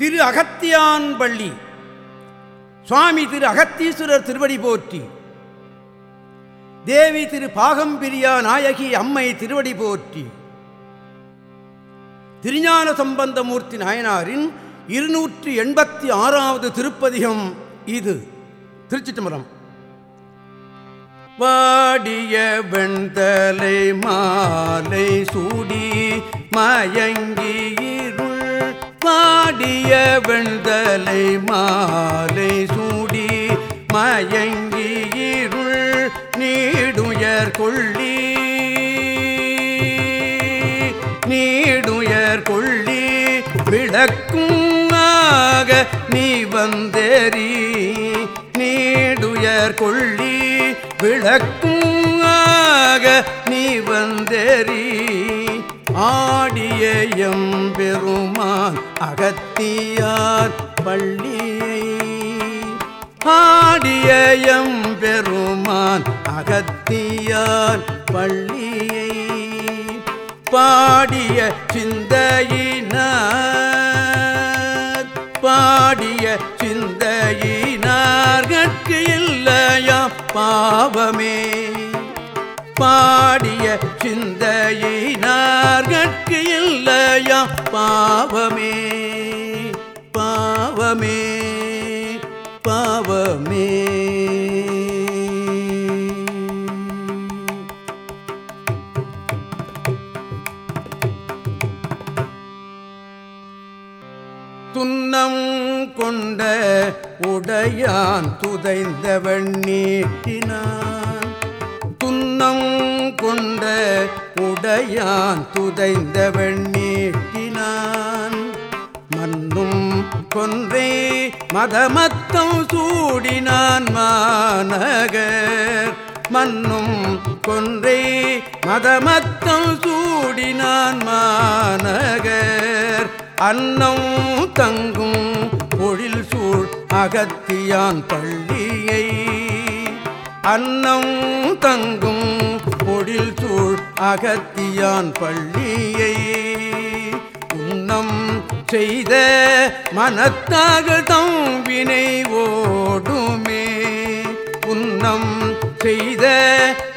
திரு அகத்தியான் பள்ளி. சுவாமி திரு அகத்தீஸ்வரர் திருவடி போற்றி. தேவி திரு பாகம்பிரியா நாயகி அம்மை திருவடி போற்றி. திருஞான சம்பந்தமூர்த்தி நாயனாரின் இருநூற்றி எண்பத்தி ஆறாவது திருப்பதிகம் இது. திருச்சி தம்பரம் வாடிய வெண்தலை மாலை சூடி மயங்கி பாடிய வெண்தலை மாலை சூடி மயங்கி இருள் நீடுயர் கொள்ளி. நீடுயர் கொள்ளி விளக்கும் நீ வந்தேறி. நீடுயர் கொள்ளி விளக்கும் நீ வந்தேறி. ஆடிய எம்பெருமான் அகத்தியார் பள்ளியை ஆடிய பெருமான் அகத்தியார் பள்ளியை பாடிய சிந்தையினார் பாடிய சிந்தையினார்கட்கு இல்லையா பாவமே. பாடிய சிந்தையினார்கள் இல்லையா பாவமே பாவமே பாவமே. துன்னம் கொண்ட உடையான் துதைந்த நீட்டினான் துன்னம் கொண்ட அடையான் துதைந்த வெண்ணீட்டினான். மண்ணும் கொன்றே மதமத்தம் சூடினான் மாநகர். மண்ணும் கொன்றே மதமத்தம் சூடினான் மாநகர். அன்னம் தங்கும் பொழில் சூழ் அகத்தியான் பள்ளியை. அன்னம் தங்கும் பொழில் சூழ் அகத்தியான் பள்ளியை உன்னம் செய்த மனத்தாகதம் வினை ஓடுமே. உன்னம் செய்த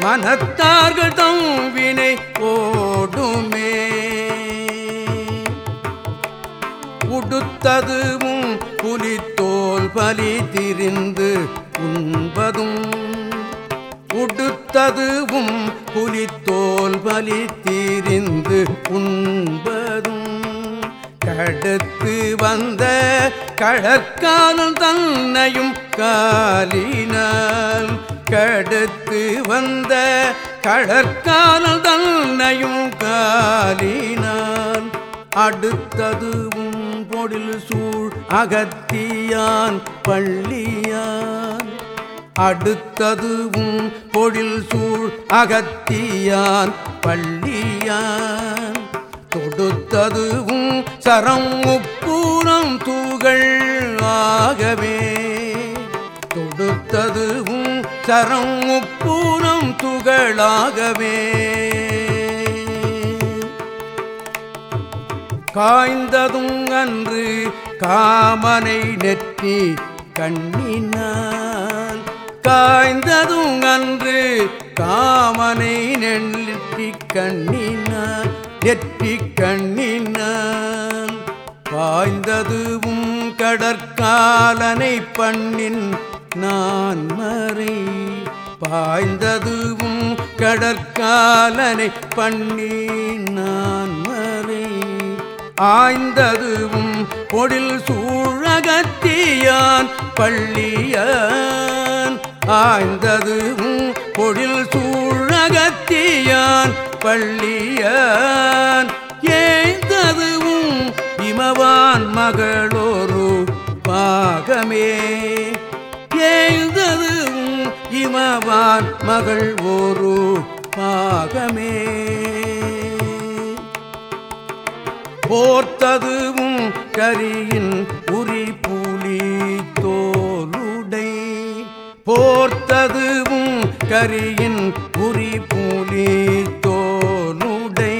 மனத்தார்கதம் வினை ஓடுமே. உடுத்ததுவும் புலித்தோல் பலி திரிந்து உண்பதும் உடுத்ததுவும் புலித்தோல் பலி தீரிந்து உண்பதும் கடுத்து வந்த கடற்காலம் தன்னையும் காலினால் கடுத்து வந்த கடற்காலம் தன்னையும் காலினால் அடுத்ததுவும் பொடில் சூழ் அகத்தியான் பள்ளியான் அடுத்ததுவும் பொழில் சூழ் அகத்தியான் பள்ளியான் தொடுத்ததுவும் சரம் முப்பூரம் தூகள் ஆகவே. தொடுத்ததுவும் சரம் முப்பூரம் துகளாகவே காய்ந்ததும் அன்று காமனை நெற்றி கண்ணினார். காய்ந்ததும் அன்று காமனை நெற்றி கண்ணினால் நெற்றி கண்ணினால் பாய்ந்ததுவும் கடற்காலனை பண்ணின் நான் மறை பாய்ந்ததுவும் கடற்காலனை பண்ணி நான் மறை. ஆய்ந்ததுவும் பொடில் சூழகத்தியான் பள்ளியான் ஆய்ந்ததுவும் பொழில் சூழகத்தியான் பள்ளியான். ஏய்ந்ததுவும் இமவான் மகளோரு பாகமே. ஏய்ந்ததுவும் இமவான் மகள் ஒரு பாகமே போர்த்ததுவும் கரியின் போர்த்ததுவும் கரியின் உரி புலி தோனுடை.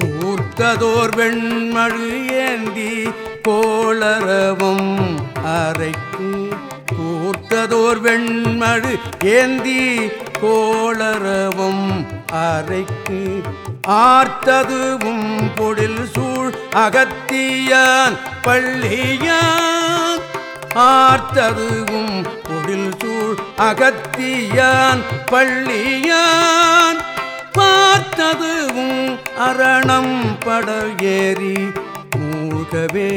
கூர்த்ததோர் வெண்மழு ஏந்தி கோளரவும் அரைக்கு. கூர்த்ததோர் வெண்மழு ஏந்தி கோளரவும் அரைக்கு. ஆர்த்ததுவும் பொழில் சூழ் அகத்தியான் பள்ளியான் ஆர்த்ததுவும் பொழில் சூழ் அகத்தியான் பள்ளியான். பார்த்ததுவும் அரணம் படல் ஏறி மூழ்கவே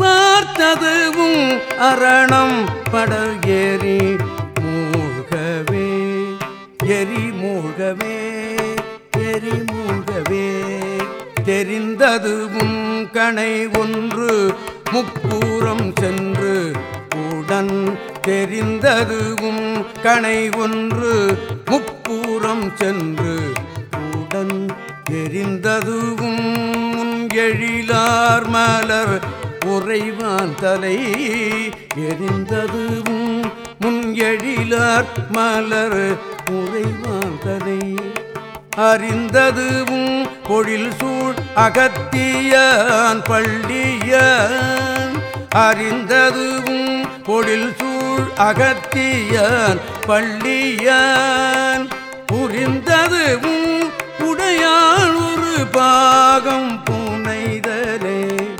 பார்த்ததுவும் அரணம் படல் ஏறி மூழ்கவே. எரி மூழ்கவே எரி மூழ்கவே. தெரிந்ததுவும் கணை ஒன்று முப்பூரம் சென்று உடன் தெரிந்ததுவும் கணை ஒன்று. முப்பூரம் சென்று உடன் தெரிந்ததுவும் எழிலார் மலர் உறைவான் தலை. எரிந்ததுவும் முன் எழிலார் மலர் உறைவான் தலை. அறிந்ததுவும் பொழில் சூழ் அகத்தியான் பள்ளிய அறிந்ததுவும் பொழில் சூழ் அகத்தியான் பள்ளியான். புரிந்ததுவும் உடையாள் ஒரு பாகம் புனைதலே.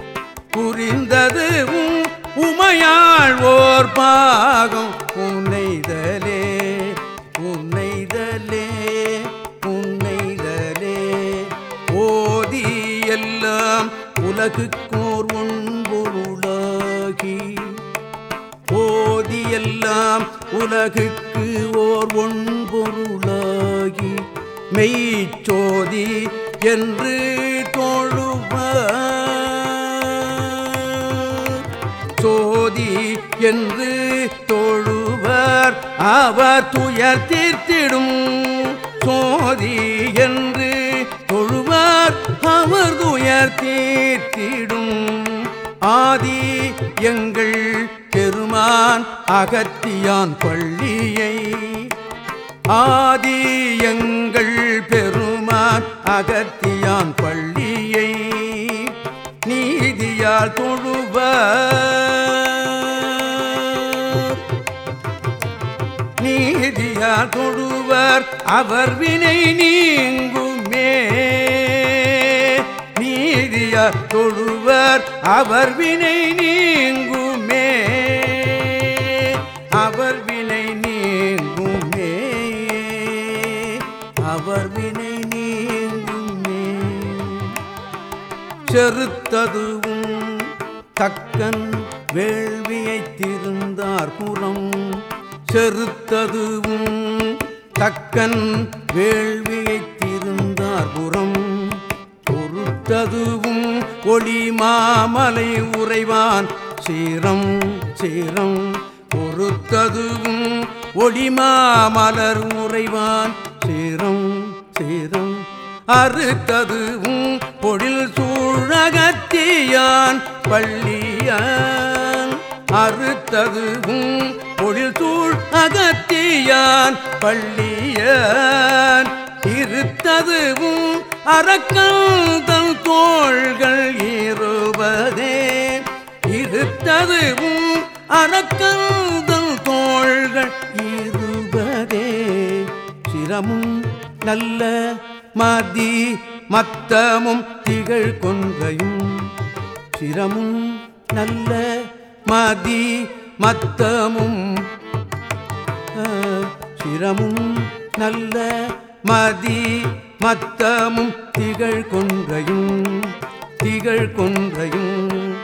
புரிந்ததுவும் உமையாள் ஓர் பாகம் உலகுக்கோர் ஒன்பொருளாகி ஓதியெல்லாம் உலகுக்கு ஓர் ஒன்பொருளாகி மெய்ச்சோதி என்று தோழுவார். சோதி என்று தோழுவர் அவர் துயர் தீர்த்திடும். சோதி என்று தொழுவார் அவர் துயர் தீர்த்திடும். ஆதி எங்கள் பெருமான் அகத்தியான் பள்ளியை. ஆதி எங்கள் பெருமான் அகத்தியான் பள்ளியை. நீதியால் தொழுவ நீதியால் தொழுவர். அவர் வினை நீங்குமே. தொழுவர். அவர் வினை நீங்குமே. அவர் வினை நீங்குமே. அவர் வினை நீங்குமே. செருத்ததுவும் தக்கன் வேள்வியை திருந்தார் புறம். செருத்ததுவும் தக்கன் வேள் ஒளி மாமலை உறைவான். சீரம் சீரம் பொறுத்ததுவும் ஒளிமாமலர் உறைவான். சீரம் சீரம் அறுத்ததுவும் பொழில் சூழகத்தியான். பள்ளியான் அறுத்ததுவும் பொழில் சூழ் அகத்தியான் பள்ளியான் இருத்ததுவும் அரக்கந்தன் தோள்கள் இருபதே இருத்ததுவும் அரக்கந்தன் தோள்கள் இருபதே சிரமும் நல்ல மதி மத்தமும் திகழ் கொன்றையும். சிரமும் நல்ல மதி மத்தமும் சிரமும் நல்ல மதி மத்தமும் திகழ் கொன்றையும் திகழ் கொன்றையும்.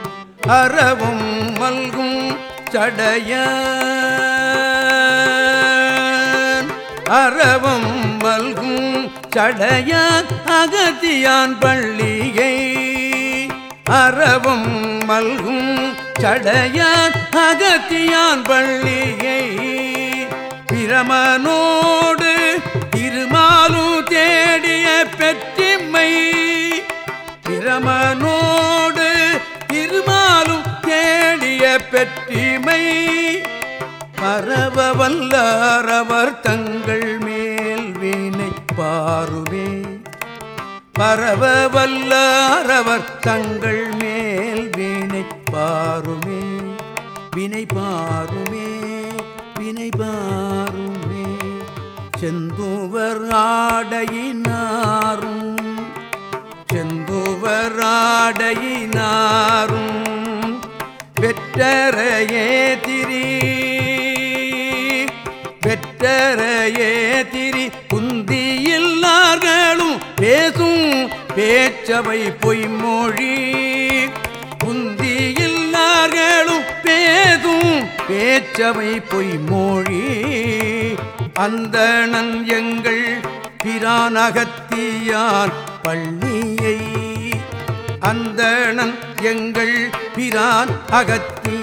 அறவும் மல்கும் சடைய அறவும் மல்கும் சடைய அகத்தியான் பள்ளியை. அறவும் மல்கும் சடையான் அகத்தியான் பள்ளியை. பிரமனோடு திருமாலு தேடிய பெற்றிம்மை. பிரமனோடு திருமாலும் தேடிய பெற்றிமை பரவ வல்லாரவர் தங்கள் மேல் வீணை பாருவே. பரவ வல்லாரவர் தங்கள் மேல் வீணை பாருமே. வினை பாருமே வினை பாருமே. செந்துவர் ஆடையினாரும் செந்துவர் ஆடையினாரும் வெற்றரையே திரி வெற்றரையே திரி குந்தியில்லார்களும் பேசும் பேச்சவை பொய்மொழி குந்தியில்லார்களும் பேசும் பேச்சவை பொய்மொழி. அந்தணன் எங்கள் பிரானகத்தியார் பள்ளியை. அந்தணன் எங்கள் பிரான் அகத்தி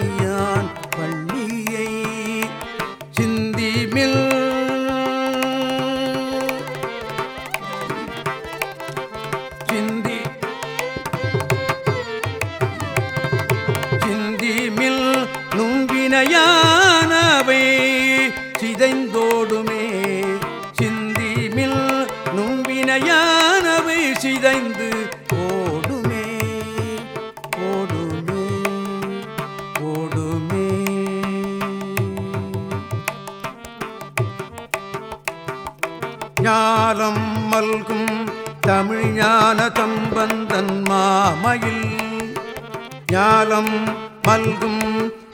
நும்பினையானவை சிதைந்து ஓடுமே ஓடுமே ஓடுமே ஞானம் மல்கும் தமிழ் ஞான தம்பந்தன் மாமையில் ஞானம் மல்கும்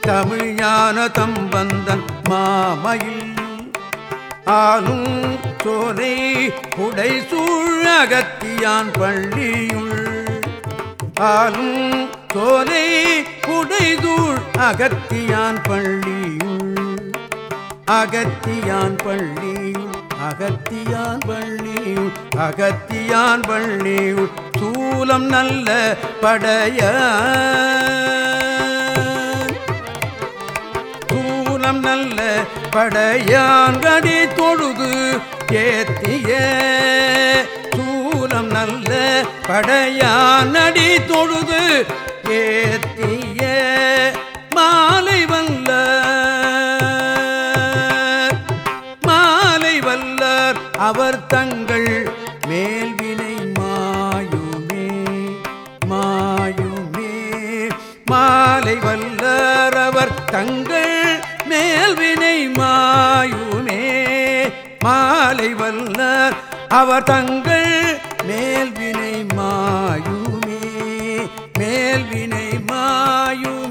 தமிழ் ஞான தம்பந்தன் மாமையில். ஆனும் சோலை புடை சூழகத்தியான் பள்ளியுள். ஆனும் சோலை புடைதூள் அகத்தியான் பள்ளியுள். அகத்தியான் பள்ளியுள் அகத்தியான் பள்ளியுள் அகத்தியான் பள்ளியுள். சூலம் நல்ல படைய சூலம் நல்ல படையாங்கடி தொழுது ஏத்திய சூலம் நல்ல படையானடி தொழுது ஏத்திய மாலை வல்ல மாலை வல்லர் அவர் தங்கள் மேல்வினை மாயுமே மாயுமே. மாலை வல்லர் அவர் தங்கள் மேல் வினை மாயுமே மாலை வல்லார் அவர் தங்கள் மேல்வினை மாயுமே மேல்வினை மாயும்